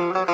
Mm-hmm.